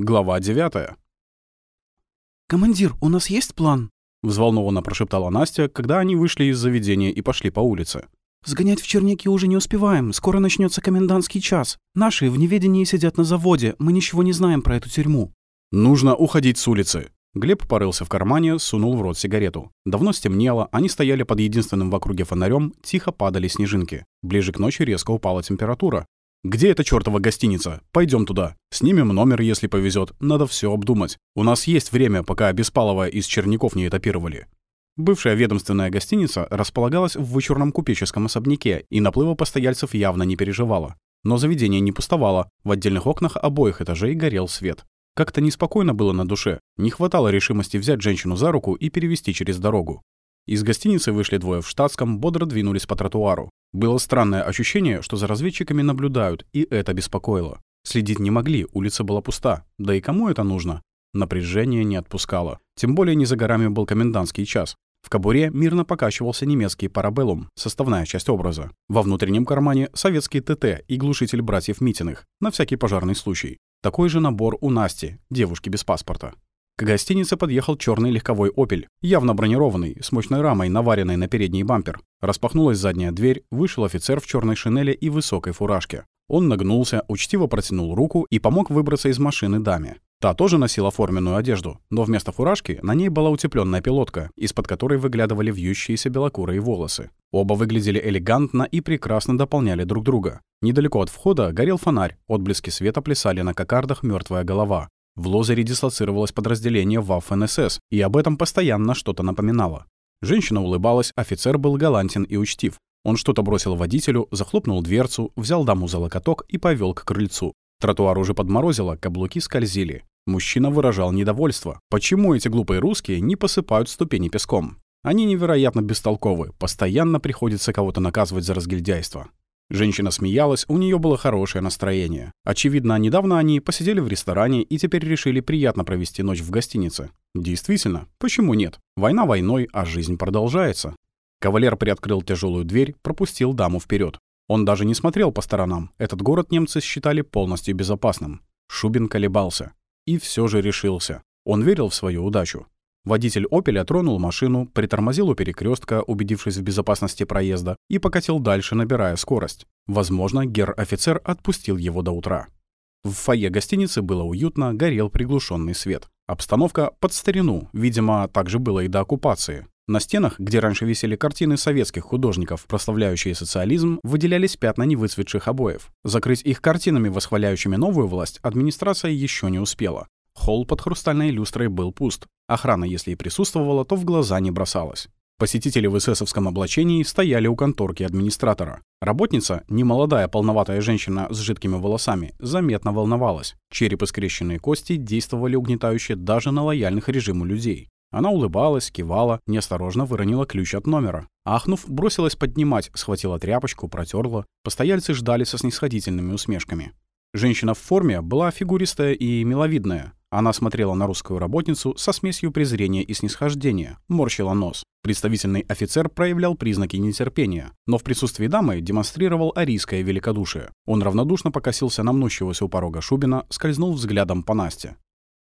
Глава 9 «Командир, у нас есть план?» — взволнованно прошептала Настя, когда они вышли из заведения и пошли по улице. «Сгонять в Черняки уже не успеваем. Скоро начнется комендантский час. Наши в неведении сидят на заводе. Мы ничего не знаем про эту тюрьму». «Нужно уходить с улицы». Глеб порылся в кармане, сунул в рот сигарету. Давно стемнело, они стояли под единственным в округе фонарем, тихо падали снежинки. Ближе к ночи резко упала температура. «Где эта чёртова гостиница? Пойдем туда. Снимем номер, если повезет. Надо все обдумать. У нас есть время, пока Беспалова из Черняков не этапировали». Бывшая ведомственная гостиница располагалась в вычурном купеческом особняке, и наплыва постояльцев явно не переживала. Но заведение не пустовало, в отдельных окнах обоих этажей горел свет. Как-то неспокойно было на душе, не хватало решимости взять женщину за руку и перевести через дорогу. Из гостиницы вышли двое в штатском, бодро двинулись по тротуару. Было странное ощущение, что за разведчиками наблюдают, и это беспокоило. Следить не могли, улица была пуста. Да и кому это нужно? Напряжение не отпускало. Тем более не за горами был комендантский час. В кобуре мирно покачивался немецкий парабеллум, составная часть образа. Во внутреннем кармане советский ТТ и глушитель братьев Митиных, на всякий пожарный случай. Такой же набор у Насти, девушки без паспорта. К гостинице подъехал черный легковой «Опель», явно бронированный, с мощной рамой, наваренной на передний бампер. Распахнулась задняя дверь, вышел офицер в черной шинели и высокой фуражке. Он нагнулся, учтиво протянул руку и помог выбраться из машины даме. Та тоже носила форменную одежду, но вместо фуражки на ней была утепленная пилотка, из-под которой выглядывали вьющиеся белокурые волосы. Оба выглядели элегантно и прекрасно дополняли друг друга. Недалеко от входа горел фонарь, отблески света плясали на кокардах мертвая голова. В Лозере дислоцировалось подразделение ВАФ-НСС, и об этом постоянно что-то напоминало. Женщина улыбалась, офицер был галантен и учтив. Он что-то бросил водителю, захлопнул дверцу, взял даму за локоток и повел к крыльцу. Тротуар уже подморозило, каблуки скользили. Мужчина выражал недовольство. Почему эти глупые русские не посыпают ступени песком? Они невероятно бестолковы, постоянно приходится кого-то наказывать за разгильдяйство. Женщина смеялась, у нее было хорошее настроение. Очевидно, недавно они посидели в ресторане и теперь решили приятно провести ночь в гостинице. Действительно, почему нет? Война войной, а жизнь продолжается. Кавалер приоткрыл тяжелую дверь, пропустил даму вперед. Он даже не смотрел по сторонам. Этот город немцы считали полностью безопасным. Шубин колебался. И все же решился. Он верил в свою удачу. Водитель «Опеля» тронул машину, притормозил у перекрестка, убедившись в безопасности проезда, и покатил дальше, набирая скорость. Возможно, гер-офицер отпустил его до утра. В фойе гостиницы было уютно, горел приглушенный свет. Обстановка под старину, видимо, так же было и до оккупации. На стенах, где раньше висели картины советских художников, прославляющие социализм, выделялись пятна невыцветших обоев. Закрыть их картинами, восхваляющими новую власть, администрация еще не успела. Холл под хрустальной люстрой был пуст. Охрана, если и присутствовала, то в глаза не бросалась. Посетители в эсэсовском облачении стояли у конторки администратора. Работница, немолодая полноватая женщина с жидкими волосами, заметно волновалась. Череп и скрещенные кости действовали угнетающе даже на лояльных режиму людей. Она улыбалась, кивала, неосторожно выронила ключ от номера. Ахнув, бросилась поднимать, схватила тряпочку, протерла. Постояльцы ждали со снисходительными усмешками. Женщина в форме была фигуристая и миловидная. Она смотрела на русскую работницу со смесью презрения и снисхождения, морщила нос. Представительный офицер проявлял признаки нетерпения, но в присутствии дамы демонстрировал арийское великодушие. Он равнодушно покосился на мнущегося у порога Шубина, скользнул взглядом по Насте.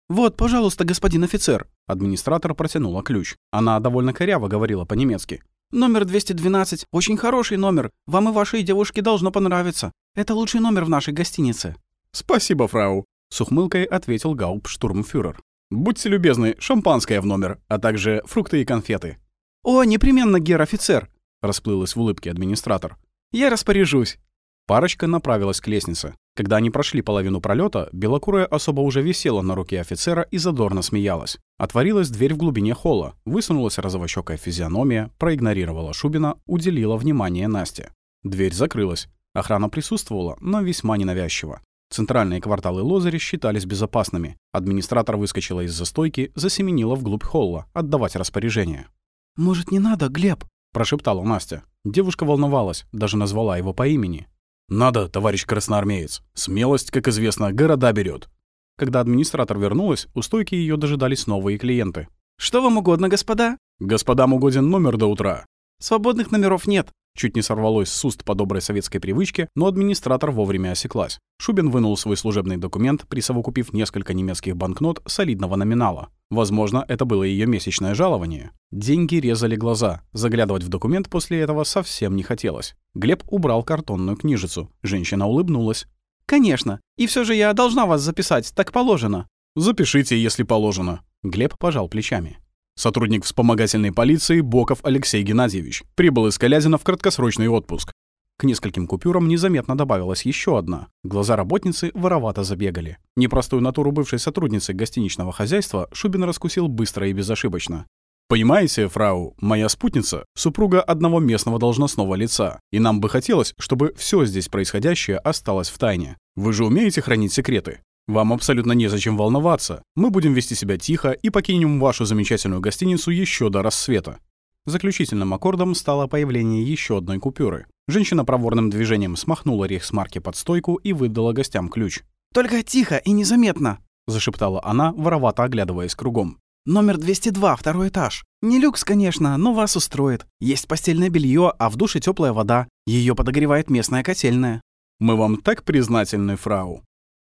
«Вот, пожалуйста, господин офицер!» Администратор протянула ключ. Она довольно коряво говорила по-немецки. «Номер 212. Очень хороший номер. Вам и вашей девушке должно понравиться. Это лучший номер в нашей гостинице». «Спасибо, фрау», с ухмылкой ответил гауптштурмфюрер. «Будьте любезны, шампанское в номер, а также фрукты и конфеты». «О, непременно, гер-офицер!» — расплылась в улыбке администратор. «Я распоряжусь». Парочка направилась к лестнице. Когда они прошли половину пролета, белокурая особо уже висела на руке офицера и задорно смеялась. Отворилась дверь в глубине холла, высунулась розовощёкая физиономия, проигнорировала Шубина, уделила внимание Насте. Дверь закрылась. Охрана присутствовала, но весьма ненавязчиво. Центральные кварталы Лозари считались безопасными. Администратор выскочила из застойки, засеменила вглубь холла, отдавать распоряжение. «Может, не надо, Глеб?» — прошептала Настя. Девушка волновалась, даже назвала его по имени. «Надо, товарищ красноармеец. Смелость, как известно, города берет. Когда администратор вернулась, у стойки ее дожидались новые клиенты. «Что вам угодно, господа?» «Господам угоден номер до утра». Свободных номеров нет. Чуть не сорвалось с уст по доброй советской привычке, но администратор вовремя осеклась. Шубин вынул свой служебный документ, присовокупив несколько немецких банкнот солидного номинала. Возможно, это было ее месячное жалование. Деньги резали глаза. Заглядывать в документ после этого совсем не хотелось. Глеб убрал картонную книжицу. Женщина улыбнулась. «Конечно. И все же я должна вас записать, так положено». «Запишите, если положено». Глеб пожал плечами. Сотрудник вспомогательной полиции Боков Алексей Геннадьевич прибыл из Калязина в краткосрочный отпуск. К нескольким купюрам незаметно добавилась еще одна. Глаза работницы воровато забегали. Непростую натуру бывшей сотрудницы гостиничного хозяйства Шубин раскусил быстро и безошибочно. «Понимаете, фрау, моя спутница — супруга одного местного должностного лица, и нам бы хотелось, чтобы все здесь происходящее осталось в тайне. Вы же умеете хранить секреты? Вам абсолютно незачем волноваться. Мы будем вести себя тихо и покинем вашу замечательную гостиницу еще до рассвета». Заключительным аккордом стало появление еще одной купюры. Женщина проворным движением смахнула рейхсмарки под стойку и выдала гостям ключ. «Только тихо и незаметно», — зашептала она, воровато оглядываясь кругом. «Номер 202, второй этаж. Не люкс, конечно, но вас устроит. Есть постельное белье, а в душе теплая вода. Ее подогревает местная котельная». «Мы вам так признательны, фрау»,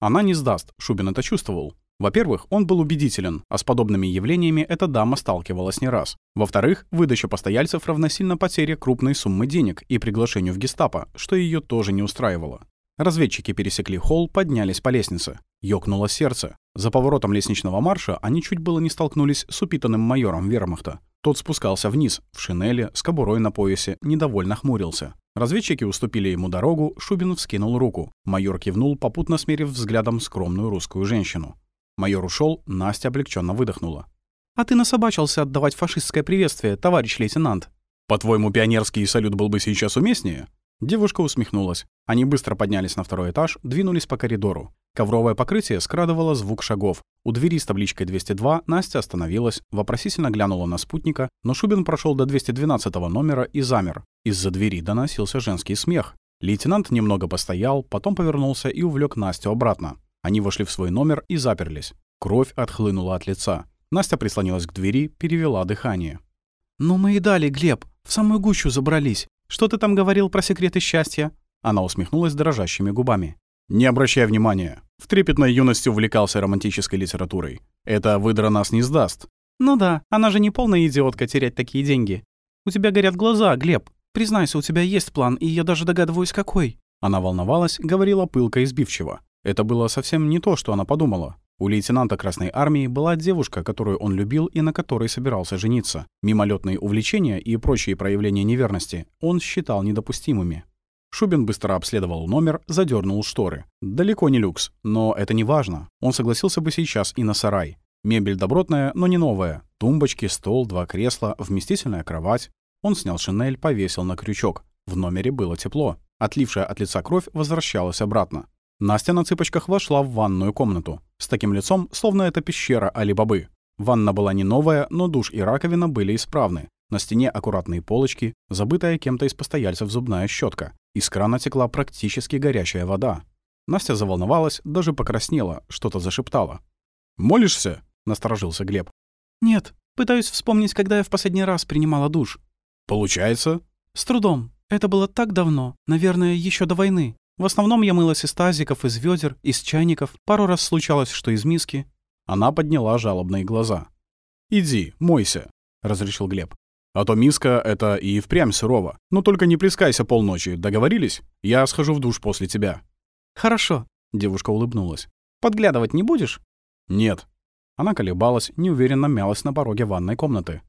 она не сдаст, Шубин это чувствовал. Во-первых, он был убедителен, а с подобными явлениями эта дама сталкивалась не раз. Во-вторых, выдача постояльцев равносильно потере крупной суммы денег и приглашению в гестапо, что ее тоже не устраивало. Разведчики пересекли холл, поднялись по лестнице. Ёкнуло сердце. За поворотом лестничного марша они чуть было не столкнулись с упитанным майором вермахта. Тот спускался вниз, в шинели, с кобурой на поясе, недовольно хмурился. Разведчики уступили ему дорогу, Шубин вскинул руку. Майор кивнул, попутно смерив взглядом скромную русскую женщину. Майор ушел, Настя облегченно выдохнула. «А ты насобачился отдавать фашистское приветствие, товарищ лейтенант». «По-твоему, пионерский салют был бы сейчас уместнее?» Девушка усмехнулась. Они быстро поднялись на второй этаж, двинулись по коридору. Ковровое покрытие скрадывало звук шагов. У двери с табличкой 202 Настя остановилась, вопросительно глянула на спутника, но Шубин прошел до 212 номера и замер. Из-за двери доносился женский смех. Лейтенант немного постоял, потом повернулся и увлек Настю обратно. Они вошли в свой номер и заперлись. Кровь отхлынула от лица. Настя прислонилась к двери, перевела дыхание. «Ну мы и дали, Глеб. В самую гущу забрались. Что ты там говорил про секреты счастья?» Она усмехнулась дрожащими губами. «Не обращай внимания. В трепетной юности увлекался романтической литературой. Это выдра нас не сдаст». «Ну да, она же не полная идиотка терять такие деньги. У тебя горят глаза, Глеб. Признайся, у тебя есть план, и я даже догадываюсь, какой». Она волновалась, говорила пылко и сбивчиво. Это было совсем не то, что она подумала. У лейтенанта Красной Армии была девушка, которую он любил и на которой собирался жениться. Мимолетные увлечения и прочие проявления неверности он считал недопустимыми. Шубин быстро обследовал номер, задернул шторы. Далеко не люкс, но это не важно. Он согласился бы сейчас и на сарай. Мебель добротная, но не новая. Тумбочки, стол, два кресла, вместительная кровать. Он снял шинель, повесил на крючок. В номере было тепло. Отлившая от лица кровь возвращалась обратно. Настя на цыпочках вошла в ванную комнату. С таким лицом, словно это пещера Али-Бабы. Ванна была не новая, но душ и раковина были исправны. На стене аккуратные полочки, забытая кем-то из постояльцев зубная щетка. Из крана текла практически горячая вода. Настя заволновалась, даже покраснела, что-то зашептала. «Молишься?» — насторожился Глеб. «Нет, пытаюсь вспомнить, когда я в последний раз принимала душ». «Получается?» «С трудом. Это было так давно, наверное, еще до войны. В основном я мылась из тазиков, из ведер, из чайников. Пару раз случалось, что из миски. Она подняла жалобные глаза. «Иди, мойся», — разрешил Глеб. «А то миска — это и впрямь сурово. Но только не плескайся полночи, договорились? Я схожу в душ после тебя». «Хорошо», — девушка улыбнулась. «Подглядывать не будешь?» «Нет». Она колебалась, неуверенно мялась на пороге ванной комнаты.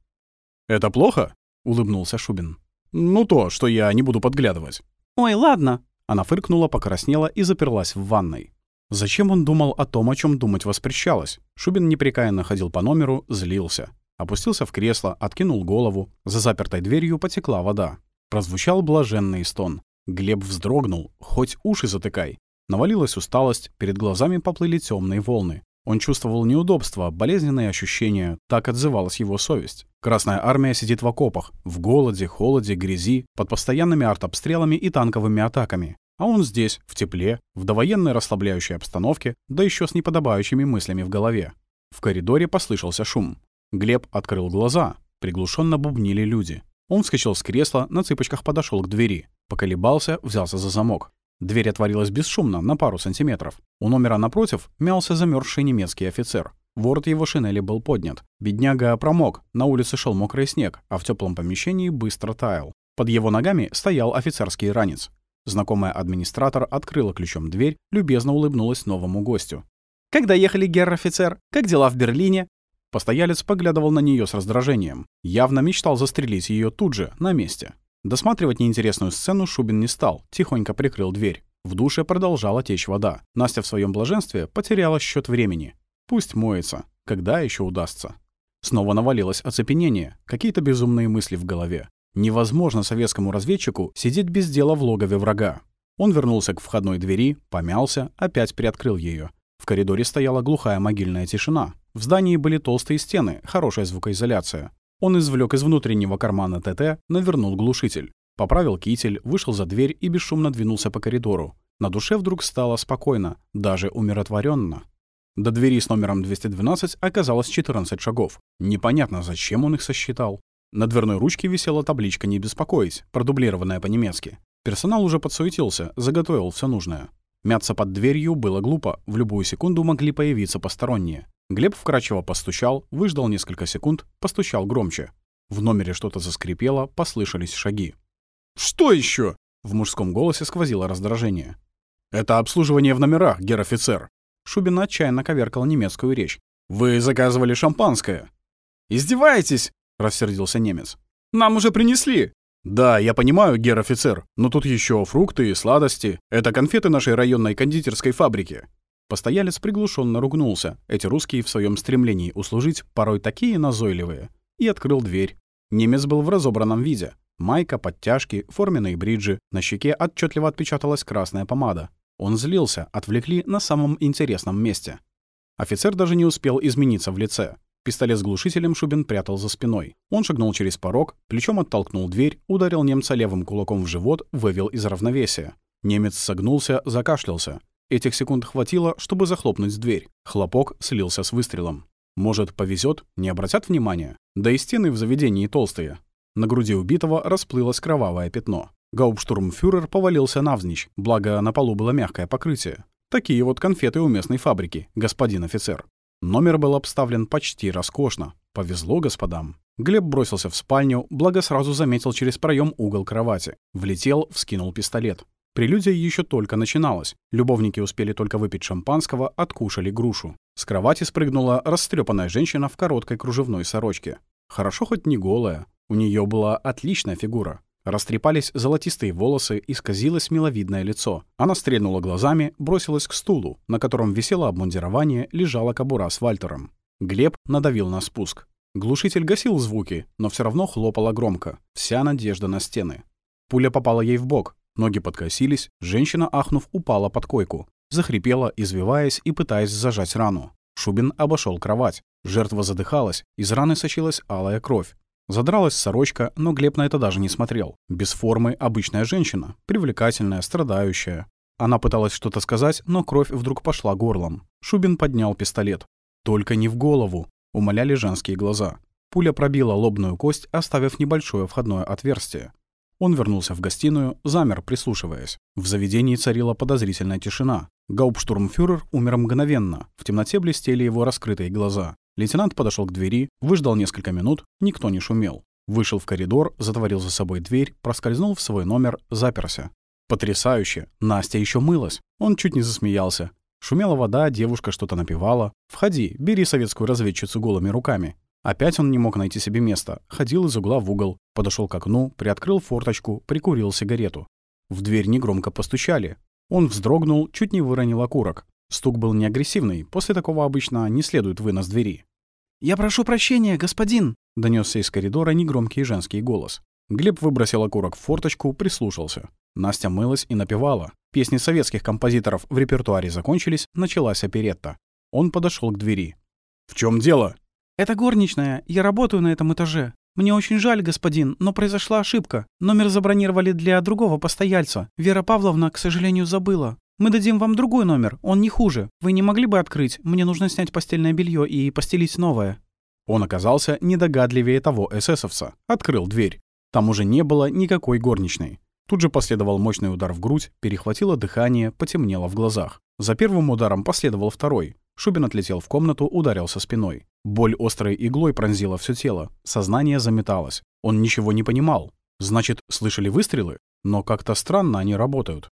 «Это плохо?» — улыбнулся Шубин. «Ну то, что я не буду подглядывать». «Ой, ладно», она фыркнула, покраснела и заперлась в ванной. Зачем он думал о том, о чем думать воспрещалось? Шубин непрекаянно ходил по номеру, злился. Опустился в кресло, откинул голову. За запертой дверью потекла вода. Прозвучал блаженный стон. Глеб вздрогнул, хоть уши затыкай. Навалилась усталость, перед глазами поплыли темные волны. Он чувствовал неудобства, болезненные ощущения, так отзывалась его совесть. Красная армия сидит в окопах, в голоде, холоде, грязи, под постоянными артобстрелами и танковыми атаками. А он здесь, в тепле, в довоенной расслабляющей обстановке, да еще с неподобающими мыслями в голове. В коридоре послышался шум. Глеб открыл глаза. Приглушенно бубнили люди. Он вскочил с кресла, на цыпочках подошел к двери. Поколебался, взялся за замок. Дверь отворилась бесшумно, на пару сантиметров. У номера напротив мялся замерзший немецкий офицер. Ворот его шинели был поднят. Бедняга промок, на улице шел мокрый снег, а в теплом помещении быстро таял. Под его ногами стоял офицерский ранец. Знакомая администратор открыла ключом дверь, любезно улыбнулась новому гостю. «Когда ехали, герр-офицер? Как дела в Берлине?» Постоялец поглядывал на нее с раздражением. Явно мечтал застрелить ее тут же, на месте. Досматривать неинтересную сцену Шубин не стал, тихонько прикрыл дверь. В душе продолжала течь вода. Настя в своем блаженстве потеряла счет времени. Пусть моется. Когда еще удастся? Снова навалилось оцепенение, какие-то безумные мысли в голове. Невозможно советскому разведчику сидеть без дела в логове врага. Он вернулся к входной двери, помялся, опять приоткрыл ее. В коридоре стояла глухая могильная тишина. В здании были толстые стены, хорошая звукоизоляция. Он извлек из внутреннего кармана ТТ, навернул глушитель. Поправил китель, вышел за дверь и бесшумно двинулся по коридору. На душе вдруг стало спокойно, даже умиротворенно. До двери с номером 212 оказалось 14 шагов. Непонятно, зачем он их сосчитал. На дверной ручке висела табличка «Не беспокоить», продублированная по-немецки. Персонал уже подсуетился, заготовил все нужное. Мяться под дверью было глупо, в любую секунду могли появиться посторонние. Глеб вкрадчиво постучал, выждал несколько секунд, постучал громче. В номере что-то заскрипело, послышались шаги. «Что еще? В мужском голосе сквозило раздражение. «Это обслуживание в номерах, гер-офицер!» Шубин отчаянно коверкал немецкую речь. «Вы заказывали шампанское!» «Издеваетесь?» — рассердился немец. «Нам уже принесли!» «Да, я понимаю, гер-офицер, но тут еще фрукты и сладости. Это конфеты нашей районной кондитерской фабрики». Постоялец приглушенно ругнулся. Эти русские в своем стремлении услужить порой такие назойливые. И открыл дверь. Немец был в разобранном виде. Майка, подтяжки, форменные бриджи. На щеке отчетливо отпечаталась красная помада. Он злился, отвлекли на самом интересном месте. Офицер даже не успел измениться в лице. Пистолет с глушителем Шубин прятал за спиной. Он шагнул через порог, плечом оттолкнул дверь, ударил немца левым кулаком в живот, вывел из равновесия. Немец согнулся, закашлялся. Этих секунд хватило, чтобы захлопнуть дверь. Хлопок слился с выстрелом. Может, повезет, не обратят внимания? Да и стены в заведении толстые. На груди убитого расплылось кровавое пятно. Гауптштурмфюрер повалился навзничь, благо на полу было мягкое покрытие. Такие вот конфеты у местной фабрики, господин офицер. Номер был обставлен почти роскошно. Повезло господам. Глеб бросился в спальню, благо сразу заметил через проем угол кровати. Влетел, вскинул пистолет. Прелюдия еще только начиналась. Любовники успели только выпить шампанского, откушали грушу. С кровати спрыгнула растрепанная женщина в короткой кружевной сорочке. Хорошо хоть не голая. У нее была отличная фигура. Растрепались золотистые волосы, исказилось миловидное лицо. Она стрельнула глазами, бросилась к стулу, на котором висело обмундирование, лежала кобура с Вальтером. Глеб надавил на спуск. Глушитель гасил звуки, но все равно хлопала громко. Вся надежда на стены. Пуля попала ей в бок. Ноги подкосились, женщина, ахнув, упала под койку. Захрипела, извиваясь и пытаясь зажать рану. Шубин обошел кровать. Жертва задыхалась, из раны сочилась алая кровь. Задралась сорочка, но Глеб на это даже не смотрел. Без формы обычная женщина, привлекательная, страдающая. Она пыталась что-то сказать, но кровь вдруг пошла горлом. Шубин поднял пистолет. «Только не в голову», — умоляли женские глаза. Пуля пробила лобную кость, оставив небольшое входное отверстие. Он вернулся в гостиную, замер, прислушиваясь. В заведении царила подозрительная тишина. Гауптштурмфюрер умер мгновенно. В темноте блестели его раскрытые глаза. Лейтенант подошел к двери, выждал несколько минут, никто не шумел. Вышел в коридор, затворил за собой дверь, проскользнул в свой номер, заперся. Потрясающе! Настя еще мылась. Он чуть не засмеялся. Шумела вода, девушка что-то напевала. «Входи, бери советскую разведчицу голыми руками». Опять он не мог найти себе места. Ходил из угла в угол, подошел к окну, приоткрыл форточку, прикурил сигарету. В дверь негромко постучали. Он вздрогнул, чуть не выронил окурок. Стук был не агрессивный, после такого обычно не следует вынос двери. «Я прошу прощения, господин!» — донесся из коридора негромкий женский голос. Глеб выбросил окурок в форточку, прислушался. Настя мылась и напевала. Песни советских композиторов в репертуаре закончились, началась оперетта. Он подошел к двери. «В чем дело?» «Это горничная. Я работаю на этом этаже. Мне очень жаль, господин, но произошла ошибка. Номер забронировали для другого постояльца. Вера Павловна, к сожалению, забыла. Мы дадим вам другой номер, он не хуже. Вы не могли бы открыть? Мне нужно снять постельное белье и постелить новое». Он оказался недогадливее того эсэсовца. Открыл дверь. Там уже не было никакой горничной. Тут же последовал мощный удар в грудь, перехватило дыхание, потемнело в глазах. За первым ударом последовал второй. Шубин отлетел в комнату, ударился спиной. Боль острой иглой пронзила все тело. Сознание заметалось. Он ничего не понимал. Значит, слышали выстрелы? Но как-то странно они работают.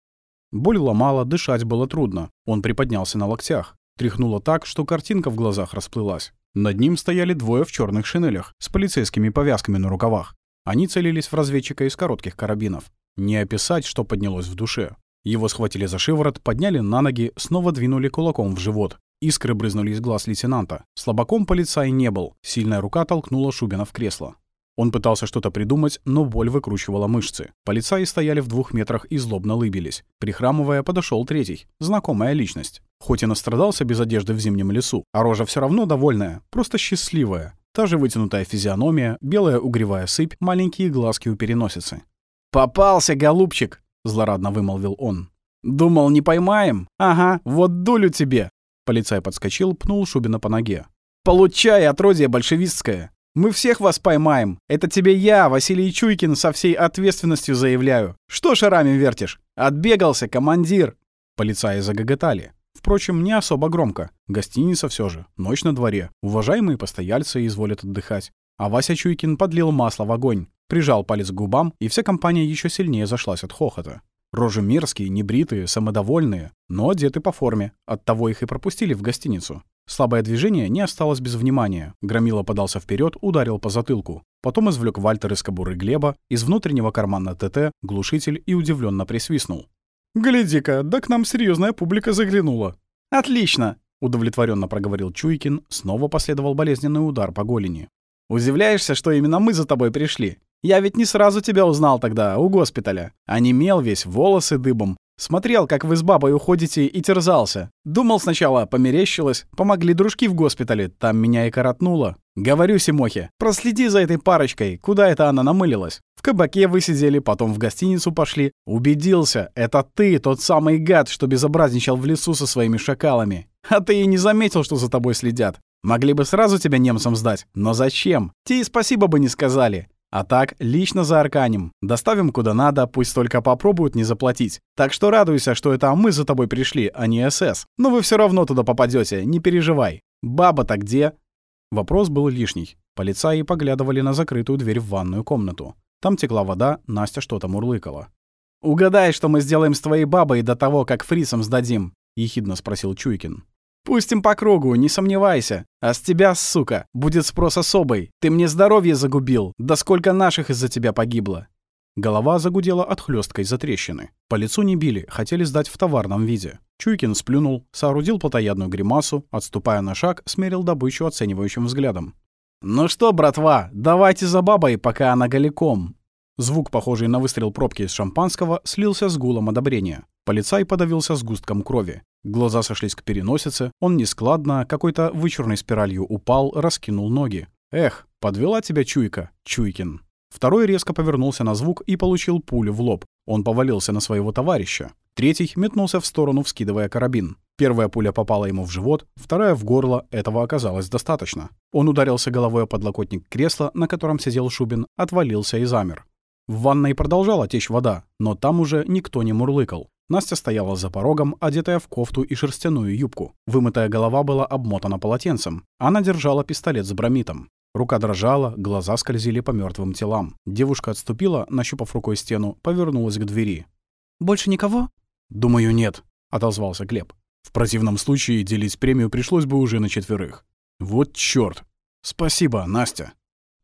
Боль ломала, дышать было трудно. Он приподнялся на локтях. Тряхнуло так, что картинка в глазах расплылась. Над ним стояли двое в черных шинелях с полицейскими повязками на рукавах. Они целились в разведчика из коротких карабинов. Не описать, что поднялось в душе. Его схватили за шиворот, подняли на ноги, снова двинули кулаком в живот. Искры брызнули из глаз лейтенанта. Слабаком полицай не был. Сильная рука толкнула Шубина в кресло. Он пытался что-то придумать, но боль выкручивала мышцы. Полицаи стояли в двух метрах и злобно лыбились. Прихрамывая, подошел третий. Знакомая личность. Хоть и настрадался без одежды в зимнем лесу, а рожа все равно довольная, просто счастливая. Та же вытянутая физиономия, белая угревая сыпь, маленькие глазки у переносицы. «Попался, голубчик!» — злорадно вымолвил он. «Думал, не поймаем? Ага, вот дулю тебе!» Полицай подскочил, пнул Шубина по ноге. «Получай, отродье большевистское! Мы всех вас поймаем. Это тебе я, Василий Чуйкин, со всей ответственностью заявляю. Что шарами вертишь? Отбегался, командир!» Полицаи загоготали. Впрочем, не особо громко. Гостиница все же. Ночь на дворе. Уважаемые постояльцы изволят отдыхать. А Вася Чуйкин подлил масло в огонь, прижал палец к губам, и вся компания еще сильнее зашлась от хохота. Рожи мерзкие, небритые, самодовольные, но одеты по форме. Оттого их и пропустили в гостиницу. Слабое движение не осталось без внимания. Громила подался вперед, ударил по затылку. Потом извлек Вальтер из кобуры Глеба, из внутреннего кармана ТТ, глушитель и удивленно присвистнул. «Гляди-ка, да к нам серьезная публика заглянула». «Отлично!» — удовлетворенно проговорил Чуйкин. Снова последовал болезненный удар по голени. «Удивляешься, что именно мы за тобой пришли? Я ведь не сразу тебя узнал тогда, у госпиталя. Онемел весь, волосы дыбом. Смотрел, как вы с бабой уходите, и терзался. Думал сначала, померещилось. Помогли дружки в госпитале, там меня и коротнуло. Говорю Симохе, проследи за этой парочкой, куда это она намылилась. В кабаке вы сидели, потом в гостиницу пошли. Убедился, это ты, тот самый гад, что безобразничал в лесу со своими шакалами. А ты и не заметил, что за тобой следят. Могли бы сразу тебя немцам сдать, но зачем? Те и спасибо бы не сказали. А так, лично за Арканем. Доставим куда надо, пусть только попробуют не заплатить. Так что радуйся, что это мы за тобой пришли, а не СС. Но вы все равно туда попадете, не переживай. Баба-то где?» Вопрос был лишний. Полицаи поглядывали на закрытую дверь в ванную комнату. Там текла вода, Настя что-то мурлыкала. «Угадай, что мы сделаем с твоей бабой до того, как фрисом сдадим?» — ехидно спросил Чуйкин. Пустим по кругу, не сомневайся. А с тебя, сука, будет спрос особый. Ты мне здоровье загубил. Да сколько наших из-за тебя погибло. Голова загудела от хлесткой затрещины. По лицу не били, хотели сдать в товарном виде. Чуйкин сплюнул, соорудил плотоядную гримасу, отступая на шаг, смерил добычу оценивающим взглядом. «Ну что, братва, давайте за бабой, пока она голиком». Звук, похожий на выстрел пробки из шампанского, слился с гулом одобрения. Полицай подавился сгустком крови. Глаза сошлись к переносице, он нескладно, какой-то вычурной спиралью упал, раскинул ноги. «Эх, подвела тебя чуйка, Чуйкин». Второй резко повернулся на звук и получил пулю в лоб. Он повалился на своего товарища. Третий метнулся в сторону, вскидывая карабин. Первая пуля попала ему в живот, вторая — в горло. Этого оказалось достаточно. Он ударился головой о подлокотник кресла, на котором сидел Шубин, отвалился и замер. В ванной продолжала течь вода, но там уже никто не мурлыкал. Настя стояла за порогом, одетая в кофту и шерстяную юбку. Вымытая голова была обмотана полотенцем. Она держала пистолет с бромитом. Рука дрожала, глаза скользили по мертвым телам. Девушка отступила, нащупав рукой стену, повернулась к двери. «Больше никого?» «Думаю, нет», — отозвался Глеб. «В противном случае делить премию пришлось бы уже на четверых». «Вот чёрт! Спасибо, Настя!»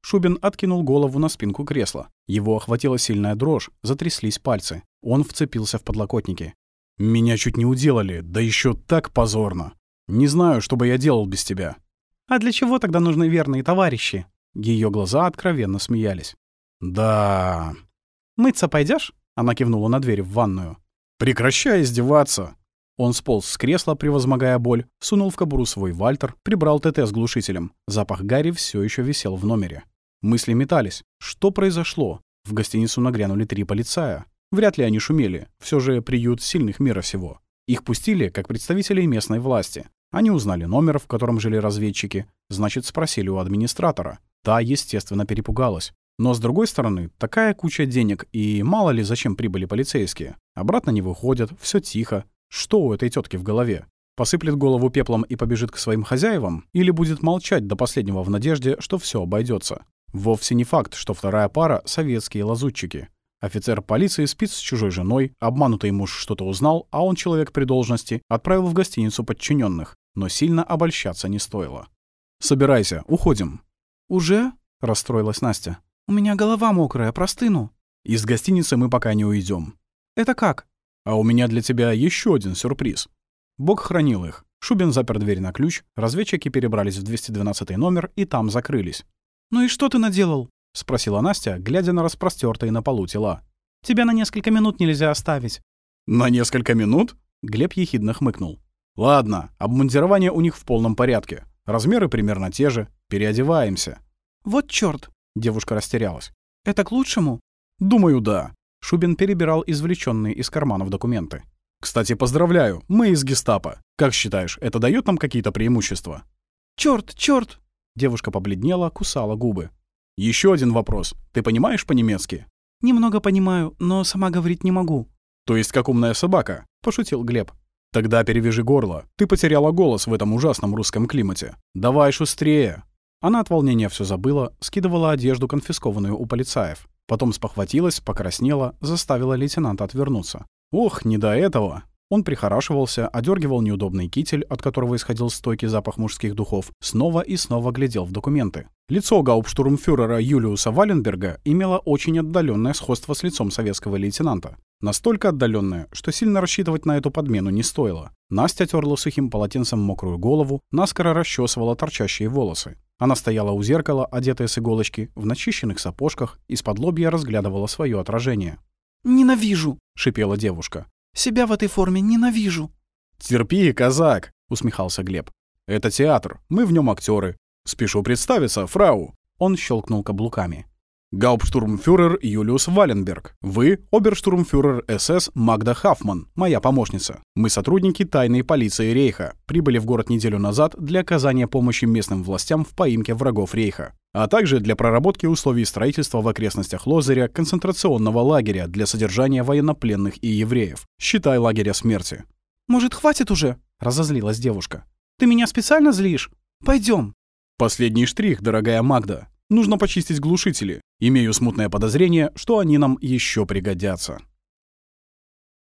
Шубин откинул голову на спинку кресла. Его охватила сильная дрожь, затряслись пальцы. Он вцепился в подлокотники. «Меня чуть не уделали, да еще так позорно. Не знаю, что бы я делал без тебя». «А для чего тогда нужны верные товарищи?» Ее глаза откровенно смеялись. «Да...» «Мыться пойдешь? Она кивнула на дверь в ванную. «Прекращай издеваться!» Он сполз с кресла, превозмогая боль, сунул в кобуру свой вальтер, прибрал ТТ с глушителем. Запах Гарри все еще висел в номере. Мысли метались. Что произошло? В гостиницу нагрянули три полицая. Вряд ли они шумели. Все же приют сильных мира всего. Их пустили как представителей местной власти. Они узнали номер, в котором жили разведчики. Значит, спросили у администратора. Та, естественно, перепугалась. Но с другой стороны, такая куча денег, и мало ли зачем прибыли полицейские. Обратно не выходят, все тихо. Что у этой тетки в голове? Посыплет голову пеплом и побежит к своим хозяевам? Или будет молчать до последнего в надежде, что все обойдется? Вовсе не факт, что вторая пара — советские лазутчики. Офицер полиции спит с чужой женой, обманутый муж что-то узнал, а он человек при должности, отправил в гостиницу подчиненных, но сильно обольщаться не стоило. «Собирайся, уходим». «Уже?» — расстроилась Настя. «У меня голова мокрая, простыну». «Из гостиницы мы пока не уйдем. «Это как?» «А у меня для тебя еще один сюрприз». Бог хранил их. Шубин запер дверь на ключ, разведчики перебрались в 212 номер и там закрылись. «Ну и что ты наделал?» — спросила Настя, глядя на распростертые на полу тела. «Тебя на несколько минут нельзя оставить». «На несколько минут?» — Глеб ехидно хмыкнул. «Ладно, обмундирование у них в полном порядке. Размеры примерно те же. Переодеваемся». «Вот чёрт!» — девушка растерялась. «Это к лучшему?» «Думаю, да». Шубин перебирал извлеченные из карманов документы. «Кстати, поздравляю, мы из гестапо. Как считаешь, это дает нам какие-то преимущества?» «Чёрт, чёрт!» Девушка побледнела, кусала губы. Еще один вопрос. Ты понимаешь по-немецки?» «Немного понимаю, но сама говорить не могу». «То есть как умная собака?» — пошутил Глеб. «Тогда перевяжи горло. Ты потеряла голос в этом ужасном русском климате. Давай шустрее!» Она от волнения все забыла, скидывала одежду, конфискованную у полицаев. Потом спохватилась, покраснела, заставила лейтенанта отвернуться. Ох, не до этого. Он прихорашивался, одергивал неудобный китель, от которого исходил стойкий запах мужских духов, снова и снова глядел в документы. Лицо гауптштурмфюрера Юлиуса Валенберга имело очень отдаленное сходство с лицом советского лейтенанта. Настолько отдаленное, что сильно рассчитывать на эту подмену не стоило. Настя терла сухим полотенцем мокрую голову, наскоро расчесывала торчащие волосы. Она стояла у зеркала, одетая с иголочки, в начищенных сапожках, из-под лобья разглядывала свое отражение. «Ненавижу!» — шипела девушка. «Себя в этой форме ненавижу!» «Терпи, казак!» — усмехался Глеб. «Это театр, мы в нем актеры. Спешу представиться, фрау!» Он щелкнул каблуками. Гауптштурмфюрер Юлиус Валенберг. Вы — оберштурмфюрер СС Магда Хафман, моя помощница. Мы сотрудники тайной полиции Рейха. Прибыли в город неделю назад для оказания помощи местным властям в поимке врагов Рейха а также для проработки условий строительства в окрестностях Лозыря концентрационного лагеря для содержания военнопленных и евреев. Считай лагеря смерти. «Может, хватит уже?» — разозлилась девушка. «Ты меня специально злишь? Пойдем. «Последний штрих, дорогая Магда. Нужно почистить глушители. Имею смутное подозрение, что они нам еще пригодятся».